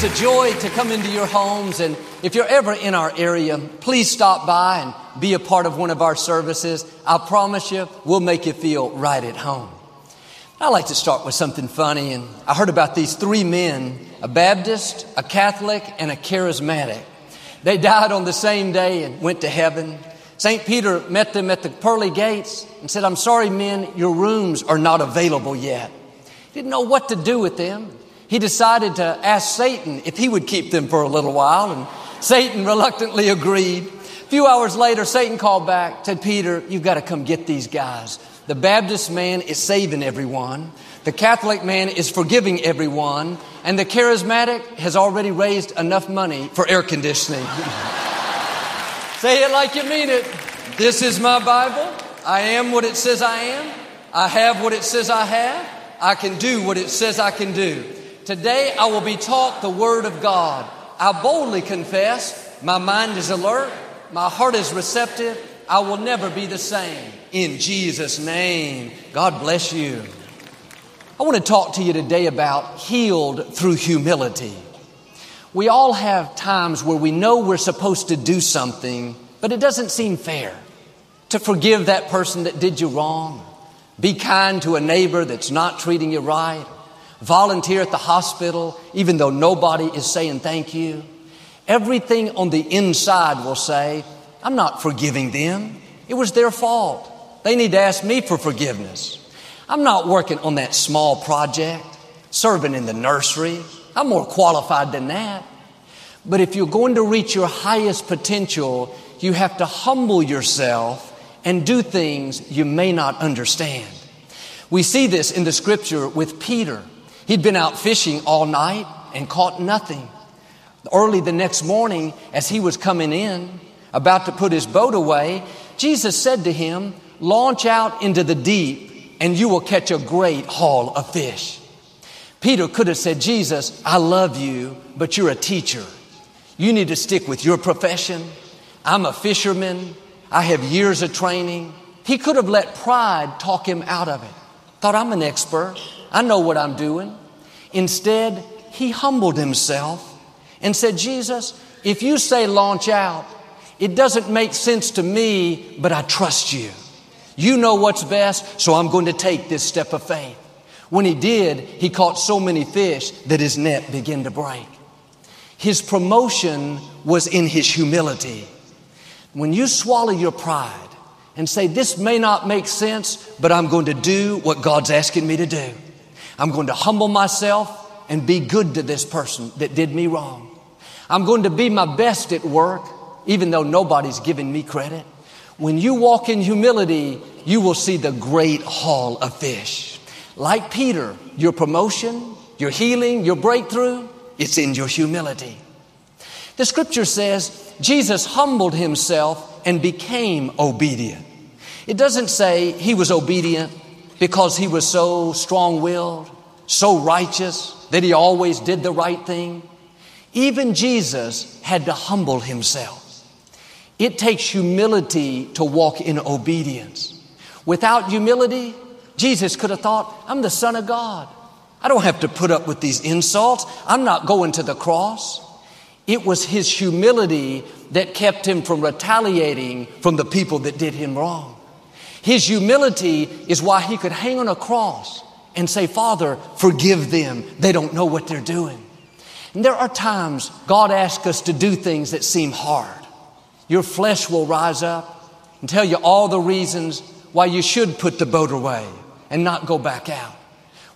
It's a joy to come into your homes. And if you're ever in our area, please stop by and be a part of one of our services. I promise you, we'll make you feel right at home. I like to start with something funny. And I heard about these three men a Baptist, a Catholic, and a charismatic. They died on the same day and went to heaven. St. Peter met them at the pearly gates and said, I'm sorry, men, your rooms are not available yet. Didn't know what to do with them. He decided to ask Satan if he would keep them for a little while, and Satan reluctantly agreed. A few hours later, Satan called back, said, Peter, you've got to come get these guys. The Baptist man is saving everyone. The Catholic man is forgiving everyone. And the charismatic has already raised enough money for air conditioning. Say it like you mean it. This is my Bible. I am what it says I am. I have what it says I have. I can do what it says I can do. Today I will be taught the Word of God. I boldly confess my mind is alert, my heart is receptive. I will never be the same. In Jesus' name, God bless you. I want to talk to you today about healed through humility. We all have times where we know we're supposed to do something, but it doesn't seem fair to forgive that person that did you wrong, be kind to a neighbor that's not treating you right, volunteer at the hospital even though nobody is saying thank you. Everything on the inside will say, I'm not forgiving them. It was their fault. They need to ask me for forgiveness. I'm not working on that small project, serving in the nursery, I'm more qualified than that. But if you're going to reach your highest potential, you have to humble yourself and do things you may not understand. We see this in the scripture with Peter. He'd been out fishing all night and caught nothing. Early the next morning, as he was coming in, about to put his boat away, Jesus said to him, Launch out into the deep, and you will catch a great haul of fish. Peter could have said, Jesus, I love you, but you're a teacher. You need to stick with your profession. I'm a fisherman. I have years of training. He could have let pride talk him out of it. Thought I'm an expert. I know what I'm doing. Instead, he humbled himself and said, Jesus, if you say launch out, it doesn't make sense to me, but I trust you. You know what's best, so I'm going to take this step of faith. When he did, he caught so many fish that his net began to break. His promotion was in his humility. When you swallow your pride and say, This may not make sense, but I'm going to do what God's asking me to do, I'm going to humble myself and be good to this person that did me wrong. I'm going to be my best at work, even though nobody's giving me credit. When you walk in humility, you will see the great haul of fish. Like Peter, your promotion, your healing, your breakthrough, it's in your humility. The scripture says Jesus humbled himself and became obedient. It doesn't say he was obedient because he was so strong willed, so righteous that he always did the right thing. Even Jesus had to humble himself. It takes humility to walk in obedience. Without humility, Jesus could have thought, I'm the Son of God. I don't have to put up with these insults. I'm not going to the cross. It was his humility that kept him from retaliating from the people that did him wrong. His humility is why he could hang on a cross and say, Father, forgive them. They don't know what they're doing. And there are times God asks us to do things that seem hard. Your flesh will rise up and tell you all the reasons why you should put the boat away and not go back out.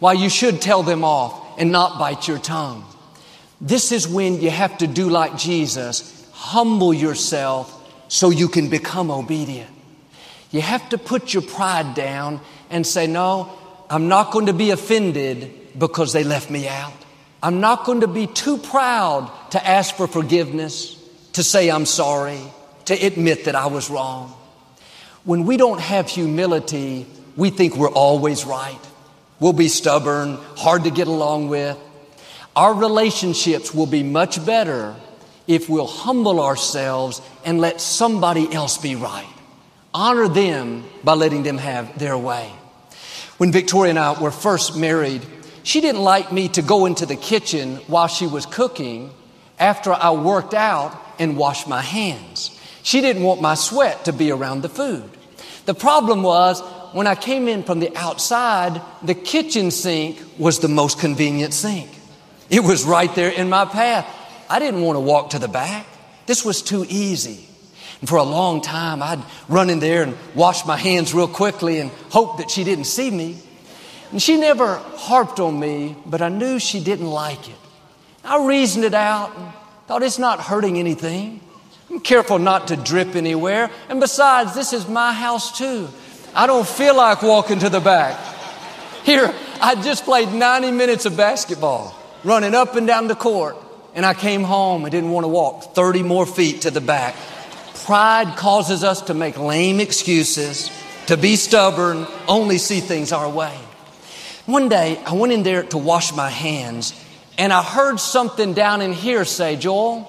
Why you should tell them off and not bite your tongue. This is when you have to do like Jesus, humble yourself so you can become obedient. You have to put your pride down and say, No, I'm not going to be offended because they left me out. I'm not going to be too proud to ask for forgiveness, to say I'm sorry, to admit that I was wrong. When we don't have humility, we think we're always right. We'll be stubborn, hard to get along with. Our relationships will be much better if we'll humble ourselves and let somebody else be right. Honor them by letting them have their way. When Victoria and I were first married, she didn't like me to go into the kitchen while she was cooking after I worked out and washed my hands. She didn't want my sweat to be around the food. The problem was when I came in from the outside, the kitchen sink was the most convenient sink. It was right there in my path. I didn't want to walk to the back. This was too easy. And for a long time, I'd run in there and wash my hands real quickly and hope that she didn't see me. And she never harped on me, but I knew she didn't like it. I reasoned it out and thought it's not hurting anything. I'm careful not to drip anywhere. And besides, this is my house too. I don't feel like walking to the back. Here, I just played 90 minutes of basketball, running up and down the court, and I came home and didn't want to walk 30 more feet to the back. Pride causes us to make lame excuses, to be stubborn, only see things our way. One day, I went in there to wash my hands, and I heard something down in here say, Joel,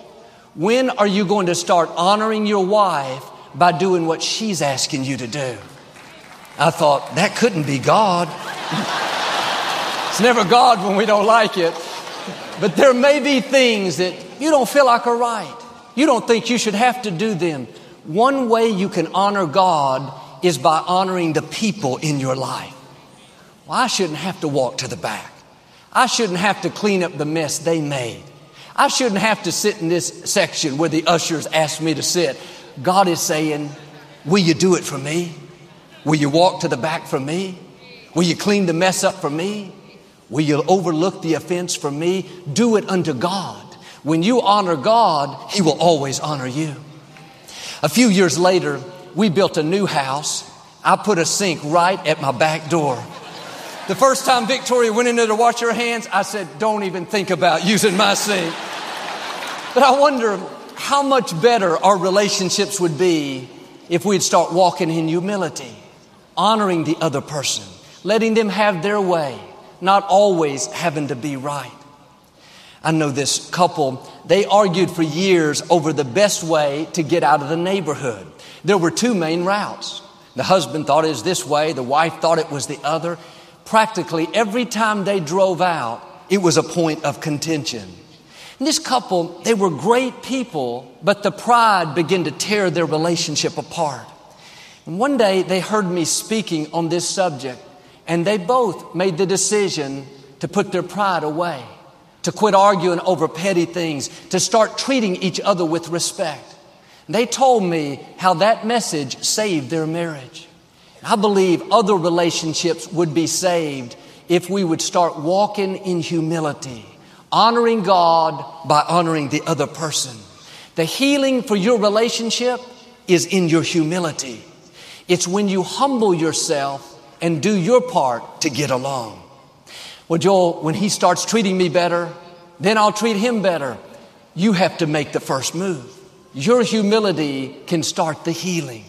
when are you going to start honoring your wife by doing what she's asking you to do? I thought, that couldn't be God. it's never God when we don't like it. But there may be things that you don't feel like are right. You don't think you should have to do them. One way you can honor God is by honoring the people in your life. Well, I shouldn't have to walk to the back. I shouldn't have to clean up the mess they made. I shouldn't have to sit in this section where the ushers asked me to sit. God is saying, Will you do it for me? Will you walk to the back for me? Will you clean the mess up for me? Will you overlook the offense for me? Do it unto God. When you honor God, He will always honor you. A few years later, we built a new house. I put a sink right at my back door. The first time Victoria went in there to wash her hands, I said, Don't even think about using my sink. But I wonder how much better our relationships would be if we'd start walking in humility, honoring the other person, letting them have their way, not always having to be right. I know this couple, they argued for years over the best way to get out of the neighborhood. There were two main routes. The husband thought it was this way, the wife thought it was the other practically every time they drove out, it was a point of contention. And this couple, they were great people, but the pride began to tear their relationship apart. And one day they heard me speaking on this subject, and they both made the decision to put their pride away, to quit arguing over petty things, to start treating each other with respect. They told me how that message saved their marriage. I believe other relationships would be saved if we would start walking in humility, honoring God by honoring the other person. The healing for your relationship is in your humility. It's when you humble yourself and do your part to get along. Well, Joel, when he starts treating me better, then I'll treat him better. You have to make the first move. Your humility can start the healing.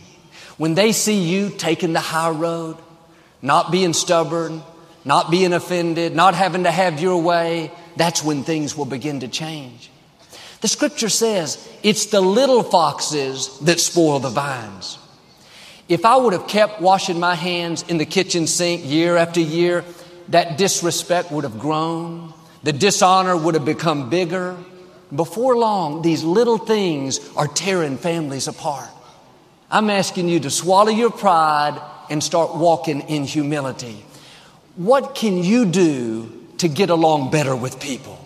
When they see you taking the high road, not being stubborn, not being offended, not having to have your way, that's when things will begin to change. The scripture says it's the little foxes that spoil the vines. If I would have kept washing my hands in the kitchen sink year after year, that disrespect would have grown. The dishonor would have become bigger. Before long, these little things are tearing families apart. I'm asking you to swallow your pride and start walking in humility. What can you do to get along better with people?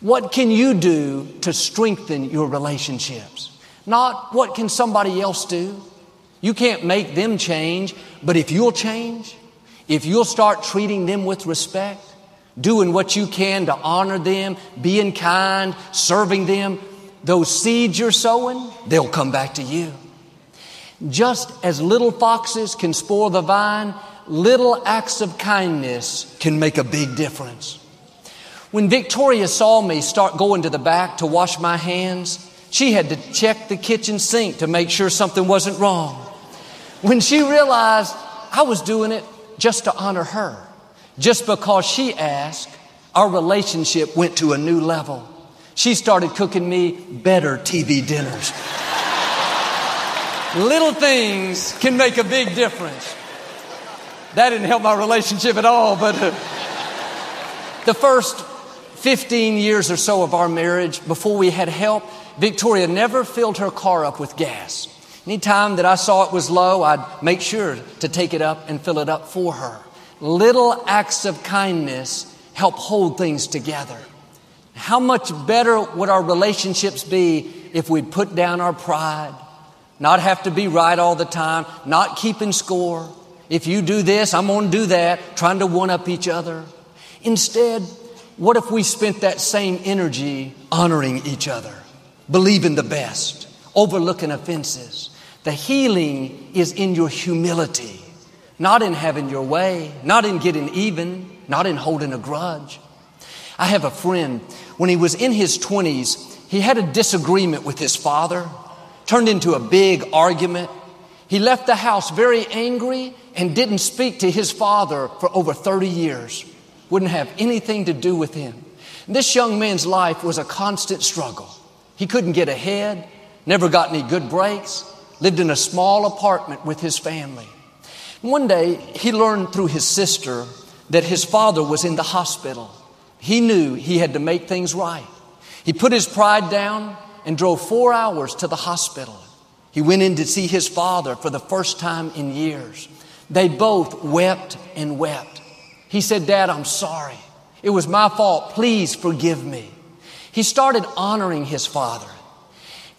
What can you do to strengthen your relationships? Not what can somebody else do? You can't make them change, but if you'll change, if you'll start treating them with respect, doing what you can to honor them, being kind, serving them, those seeds you're sowing, they'll come back to you. Just as little foxes can spoil the vine, little acts of kindness can make a big difference. When Victoria saw me start going to the back to wash my hands, she had to check the kitchen sink to make sure something wasn't wrong. When she realized I was doing it just to honor her, just because she asked, our relationship went to a new level. She started cooking me better TV dinners. Little things can make a big difference. That didn't help my relationship at all, but uh, The first 15 years or so of our marriage, before we had help, Victoria never filled her car up with gas. Anytime that I saw it was low, I'd make sure to take it up and fill it up for her. Little acts of kindness help hold things together. How much better would our relationships be if we'd put down our pride, not have to be right all the time, not keeping score. If you do this, I'm going to do that, trying to one up each other. Instead, what if we spent that same energy honoring each other, believing the best, overlooking offenses? The healing is in your humility, not in having your way, not in getting even, not in holding a grudge. I have a friend, when he was in his 20s, he had a disagreement with his father, turned into a big argument. He left the house very angry and didn't speak to his father for over 30 years. Wouldn't have anything to do with him. This young man's life was a constant struggle. He couldn't get ahead, never got any good breaks, lived in a small apartment with his family. One day, he learned through his sister that his father was in the hospital. He knew he had to make things right. He put his pride down and drove four hours to the hospital. He went in to see his father for the first time in years. They both wept and wept. He said, Dad, I'm sorry. It was my fault. Please forgive me. He started honoring his father.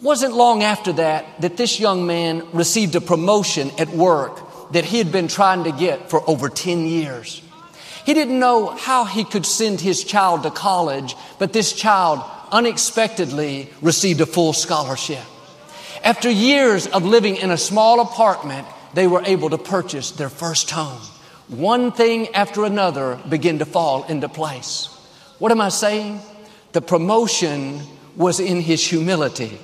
Wasn't long after that that this young man received a promotion at work that he had been trying to get for over 10 years. He didn't know how he could send his child to college, but this child unexpectedly received a full scholarship. After years of living in a small apartment, they were able to purchase their first home. One thing after another began to fall into place. What am I saying? The promotion was in his humility.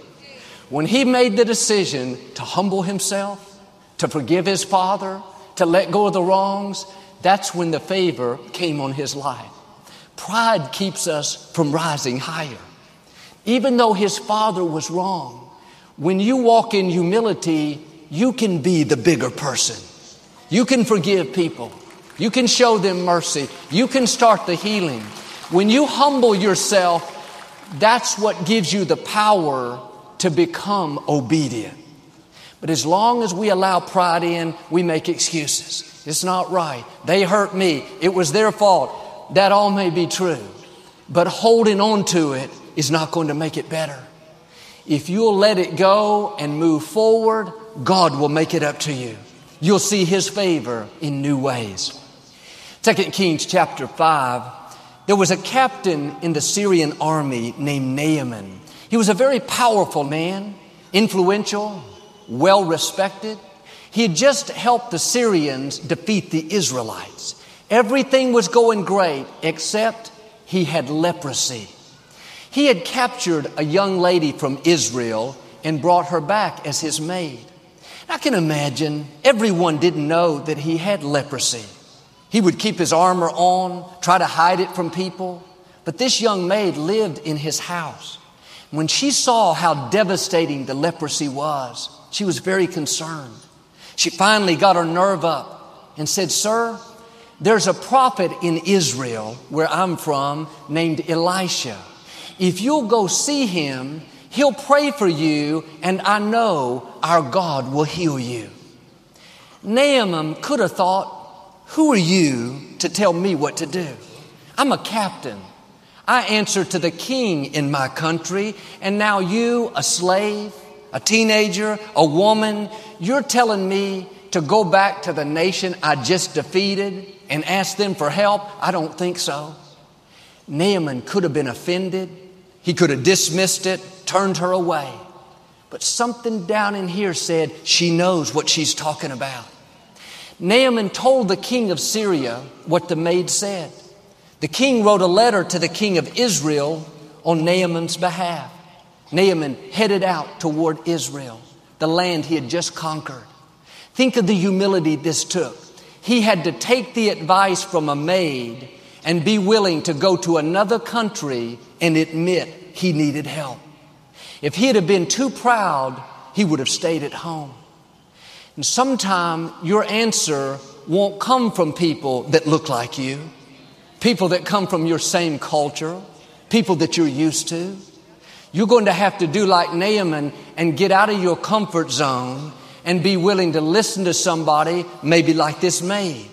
When he made the decision to humble himself, to forgive his father, to let go of the wrongs, that's when the favor came on his life. Pride keeps us from rising higher. Even though his father was wrong, when you walk in humility, you can be the bigger person. You can forgive people. You can show them mercy. You can start the healing. When you humble yourself, that's what gives you the power to become obedient. But as long as we allow pride in, we make excuses. It's not right. They hurt me. It was their fault. That all may be true. But holding on to it is not going to make it better. If you'll let it go and move forward, God will make it up to you. You'll see His favor in new ways. Second Kings chapter 5, there was a captain in the Syrian army named Naaman. He was a very powerful man, influential, well respected. He had just helped the Syrians defeat the Israelites. Everything was going great except he had leprosy. He had captured a young lady from Israel and brought her back as his maid. I can imagine everyone didn't know that he had leprosy. He would keep his armor on, try to hide it from people. But this young maid lived in his house. When she saw how devastating the leprosy was, she was very concerned. She finally got her nerve up and said, Sir, there's a prophet in Israel where I'm from named Elisha. If you'll go see him, he'll pray for you, and I know our God will heal you. Naaman could have thought, Who are you to tell me what to do? I'm a captain. I answer to the king in my country, and now you, a slave, a teenager, a woman, you're telling me to go back to the nation I just defeated and ask them for help? I don't think so. Naaman could have been offended. He could have dismissed it, turned her away. But something down in here said she knows what she's talking about. Naaman told the king of Syria what the maid said. The king wrote a letter to the king of Israel on Naaman's behalf. Naaman headed out toward Israel, the land he had just conquered. Think of the humility this took. He had to take the advice from a maid and be willing to go to another country and admit he needed help. If he'd have been too proud, he would have stayed at home. And sometime your answer won't come from people that look like you. People that come from your same culture, people that you're used to. You're going to have to do like Naaman and get out of your comfort zone and be willing to listen to somebody, maybe like this maid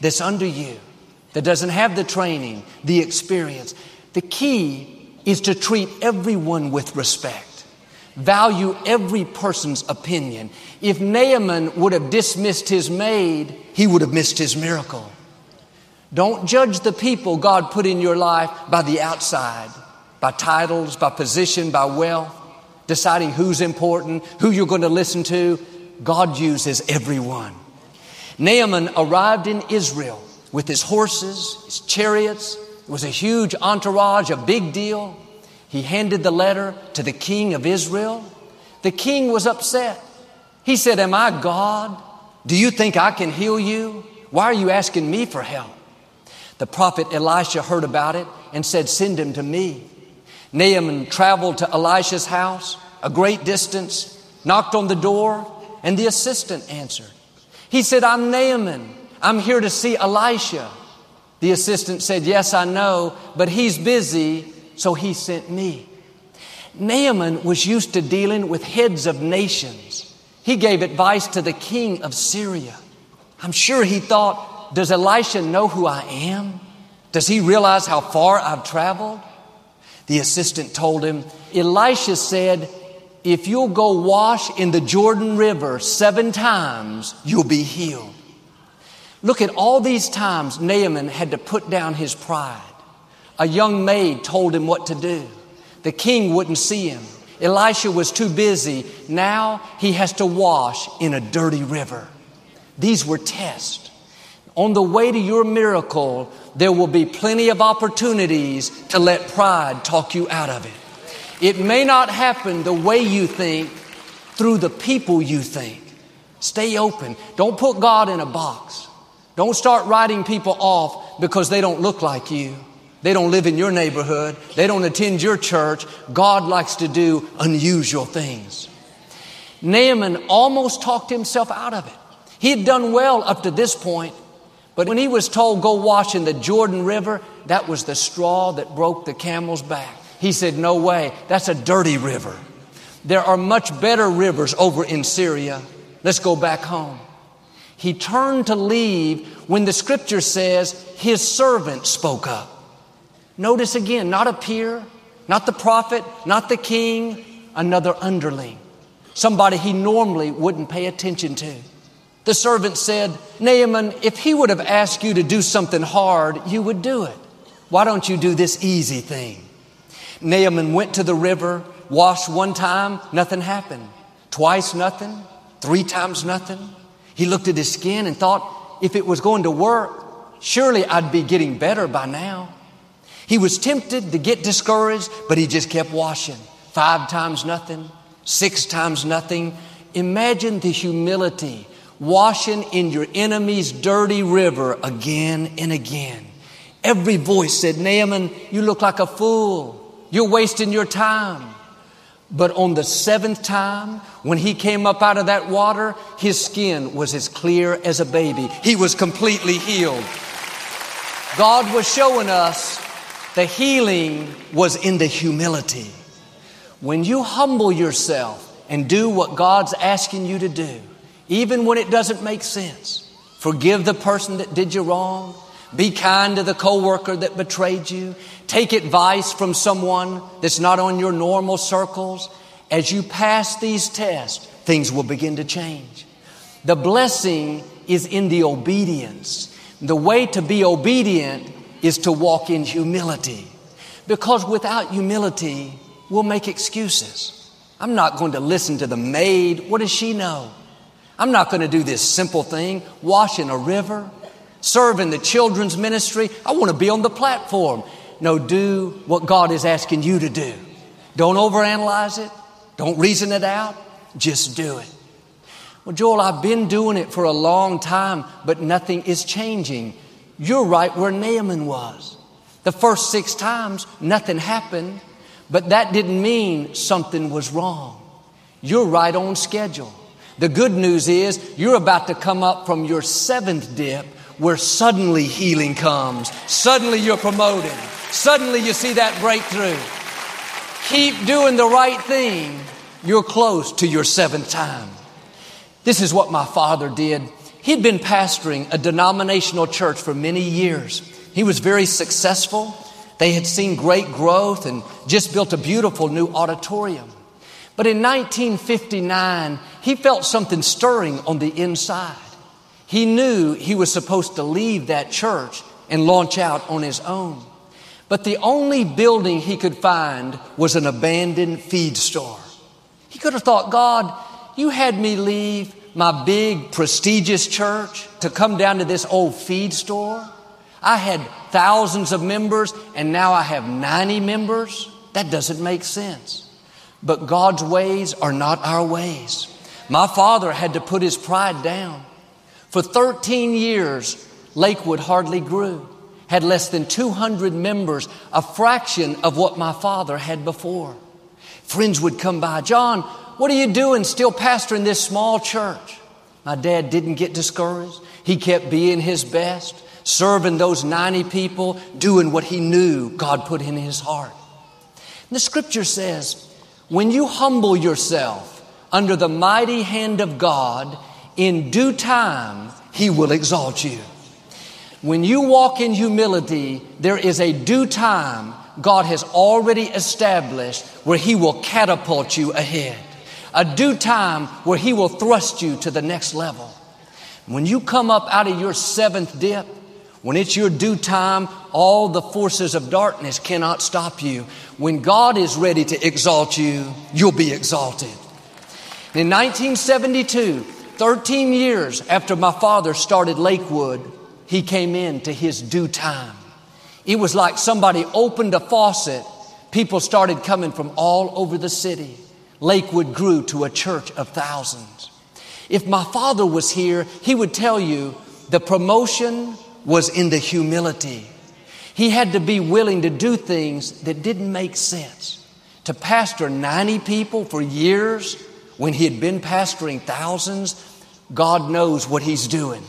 that's under you, that doesn't have the training, the experience. The key is to treat everyone with respect. Value every person's opinion. If Naaman would have dismissed his maid, he would have missed his miracle. Don't judge the people God put in your life by the outside, by titles, by position, by wealth, deciding who's important, who you're going to listen to. God uses everyone. Naaman arrived in Israel with his horses, his chariots. It was a huge entourage, a big deal. He handed the letter to the king of Israel. The king was upset. He said, Am I God? Do you think I can heal you? Why are you asking me for help? The prophet Elisha heard about it and said, Send him to me. Naaman traveled to Elisha's house, a great distance, knocked on the door, and the assistant answered. He said, I'm Naaman. I'm here to see Elisha. The assistant said, Yes, I know, but he's busy, so he sent me. Naaman was used to dealing with heads of nations. He gave advice to the king of Syria. I'm sure he thought, does Elisha know who I am? Does he realize how far I've traveled? The assistant told him, Elisha said, if you'll go wash in the Jordan River seven times, you'll be healed. Look at all these times Naaman had to put down his pride. A young maid told him what to do. The king wouldn't see him. Elisha was too busy. Now he has to wash in a dirty river. These were tests. On the way to your miracle, there will be plenty of opportunities to let pride talk you out of it. It may not happen the way you think through the people you think. Stay open. Don't put God in a box. Don't start writing people off because they don't look like you. They don't live in your neighborhood. They don't attend your church. God likes to do unusual things. Naaman almost talked himself out of it. He had done well up to this point, but when he was told, go wash in the Jordan River, that was the straw that broke the camel's back. He said, no way. That's a dirty river. There are much better rivers over in Syria. Let's go back home. He turned to leave when the scripture says his servant spoke up. Notice again, not a peer, not the prophet, not the king, another underling. Somebody he normally wouldn't pay attention to. The servant said, Naaman, if he would have asked you to do something hard, you would do it. Why don't you do this easy thing? Naaman went to the river, washed one time, nothing happened. Twice, nothing. Three times, nothing. He looked at his skin and thought, if it was going to work, surely I'd be getting better by now. He was tempted to get discouraged, but he just kept washing. Five times nothing, six times nothing. Imagine the humility washing in your enemy's dirty river again and again. Every voice said, Naaman, you look like a fool. You're wasting your time. But on the seventh time, when he came up out of that water, his skin was as clear as a baby. He was completely healed. God was showing us the healing was in the humility. When you humble yourself and do what God's asking you to do, even when it doesn't make sense. Forgive the person that did you wrong. Be kind to the coworker that betrayed you. Take advice from someone that's not on your normal circles. As you pass these tests, things will begin to change. The blessing is in the obedience. The way to be obedient is to walk in humility. Because without humility, we'll make excuses. I'm not going to listen to the maid. What does she know? I'm not going to do this simple thing, wash in a river, serve in the children's ministry. I want to be on the platform. No, do what God is asking you to do. Don't overanalyze it. Don't reason it out. Just do it. Well, Joel, I've been doing it for a long time, but nothing is changing. You're right where Naaman was. The first six times, nothing happened, but that didn't mean something was wrong. You're right on schedule. The good news is you're about to come up from your seventh dip where suddenly healing comes. Suddenly you're promoted. Suddenly you see that breakthrough. Keep doing the right thing. You're close to your seventh time. This is what my father did. He'd been pastoring a denominational church for many years. He was very successful. They had seen great growth and just built a beautiful new auditorium. But in 1959, he felt something stirring on the inside. He knew he was supposed to leave that church and launch out on his own. But the only building he could find was an abandoned feed store. He could have thought, God, you had me leave my big, prestigious church to come down to this old feed store. I had thousands of members and now I have 90 members. That doesn't make sense. But God's ways are not our ways. My father had to put his pride down. For 13 years, Lakewood hardly grew, had less than 200 members, a fraction of what my father had before. Friends would come by, John, what are you doing still pastoring this small church? My dad didn't get discouraged. He kept being his best, serving those 90 people, doing what he knew God put in his heart. And the scripture says, when you humble yourself under the mighty hand of God, in due time, He will exalt you. When you walk in humility, there is a due time God has already established where He will catapult you ahead. A due time where He will thrust you to the next level. When you come up out of your seventh dip, when it's your due time, all the forces of darkness cannot stop you. When God is ready to exalt you, you'll be exalted. In 1972, 13 years after my father started Lakewood, he came in to his due time. It was like somebody opened a faucet. People started coming from all over the city. Lakewood grew to a church of thousands. If my father was here, he would tell you the promotion was in the humility. He had to be willing to do things that didn't make sense. To pastor 90 people for years when he had been pastoring thousands, God knows what he's doing.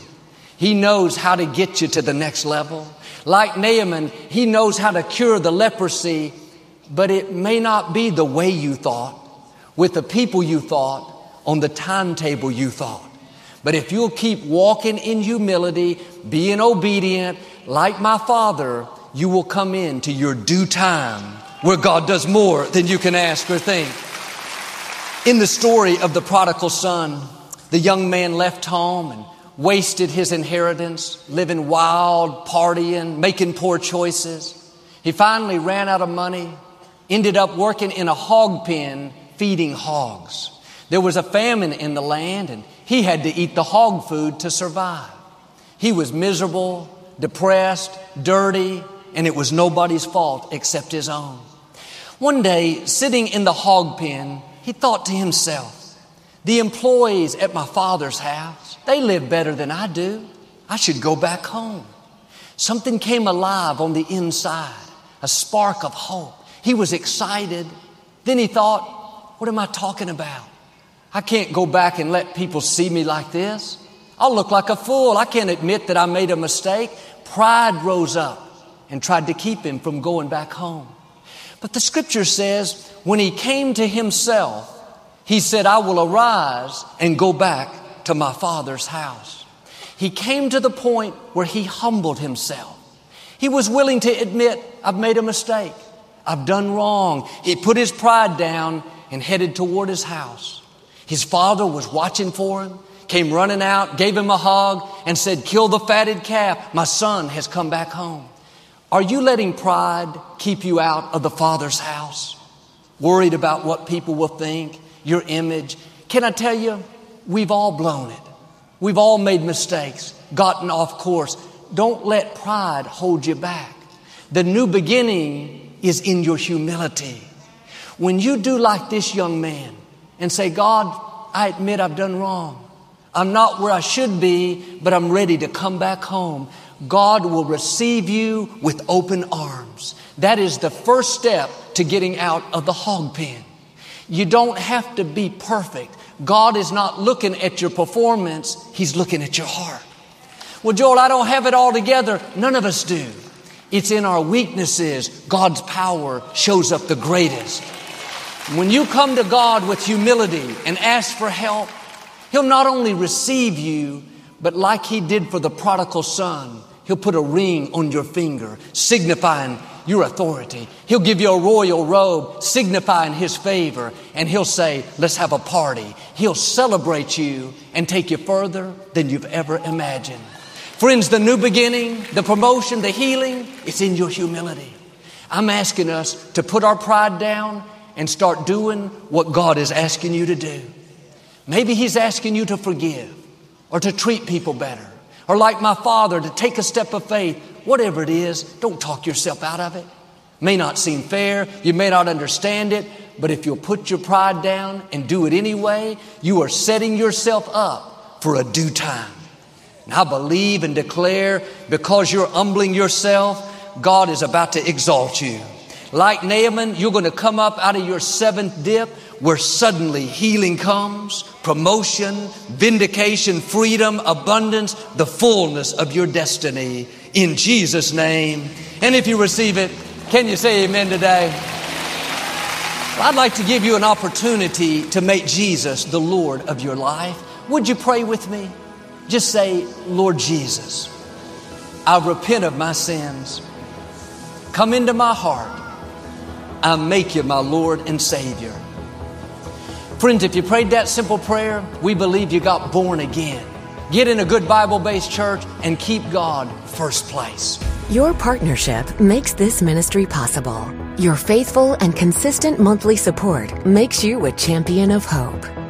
He knows how to get you to the next level. Like Naaman, he knows how to cure the leprosy, but it may not be the way you thought, with the people you thought, on the timetable you thought. But if you'll keep walking in humility, being obedient, like my father, you will come into your due time where God does more than you can ask or think. In the story of the prodigal son, the young man left home and wasted his inheritance, living wild, partying, making poor choices. He finally ran out of money, ended up working in a hog pen feeding hogs. There was a famine in the land and he had to eat the hog food to survive. He was miserable, depressed, dirty, and it was nobody's fault except his own. One day, sitting in the hog pen, he thought to himself, the employees at my father's house, they live better than I do. I should go back home. Something came alive on the inside, a spark of hope. He was excited. Then he thought, what am I talking about? I can't go back and let people see me like this. I'll look like a fool. I can't admit that I made a mistake. Pride rose up and tried to keep him from going back home. But the scripture says when he came to himself, he said, I will arise and go back to my father's house. He came to the point where he humbled himself. He was willing to admit, I've made a mistake. I've done wrong. He put his pride down and headed toward his house. His father was watching for him, came running out, gave him a hug, and said, Kill the fatted calf. My son has come back home. Are you letting pride keep you out of the Father's house? Worried about what people will think, your image? Can I tell you, we've all blown it. We've all made mistakes, gotten off course. Don't let pride hold you back. The new beginning is in your humility. When you do like this young man, and say, God, I admit I've done wrong. I'm not where I should be, but I'm ready to come back home. God will receive you with open arms. That is the first step to getting out of the hog pen. You don't have to be perfect. God is not looking at your performance, He's looking at your heart. Well, Joel, I don't have it all together. None of us do. It's in our weaknesses God's power shows up the greatest. When you come to God with humility and ask for help, He'll not only receive you, but like He did for the prodigal son, He'll put a ring on your finger, signifying your authority. He'll give you a royal robe, signifying His favor, and He'll say, Let's have a party. He'll celebrate you and take you further than you've ever imagined. Friends, the new beginning, the promotion, the healing, it's in your humility. I'm asking us to put our pride down and start doing what God is asking you to do. Maybe He's asking you to forgive or to treat people better or like my father to take a step of faith. Whatever it is, don't talk yourself out of it. May not seem fair, you may not understand it, but if you'll put your pride down and do it anyway, you are setting yourself up for a due time. And I believe and declare because you're humbling yourself, God is about to exalt you. Like Naaman, you're going to come up out of your seventh dip where suddenly healing comes, promotion, vindication, freedom, abundance, the fullness of your destiny in Jesus' name. And if you receive it, can you say amen today? Well, I'd like to give you an opportunity to make Jesus the Lord of your life. Would you pray with me? Just say, Lord Jesus, I repent of my sins. Come into my heart. I make you my Lord and Savior. Friends, if you prayed that simple prayer, we believe you got born again. Get in a good Bible based church and keep God first place. Your partnership makes this ministry possible. Your faithful and consistent monthly support makes you a champion of hope.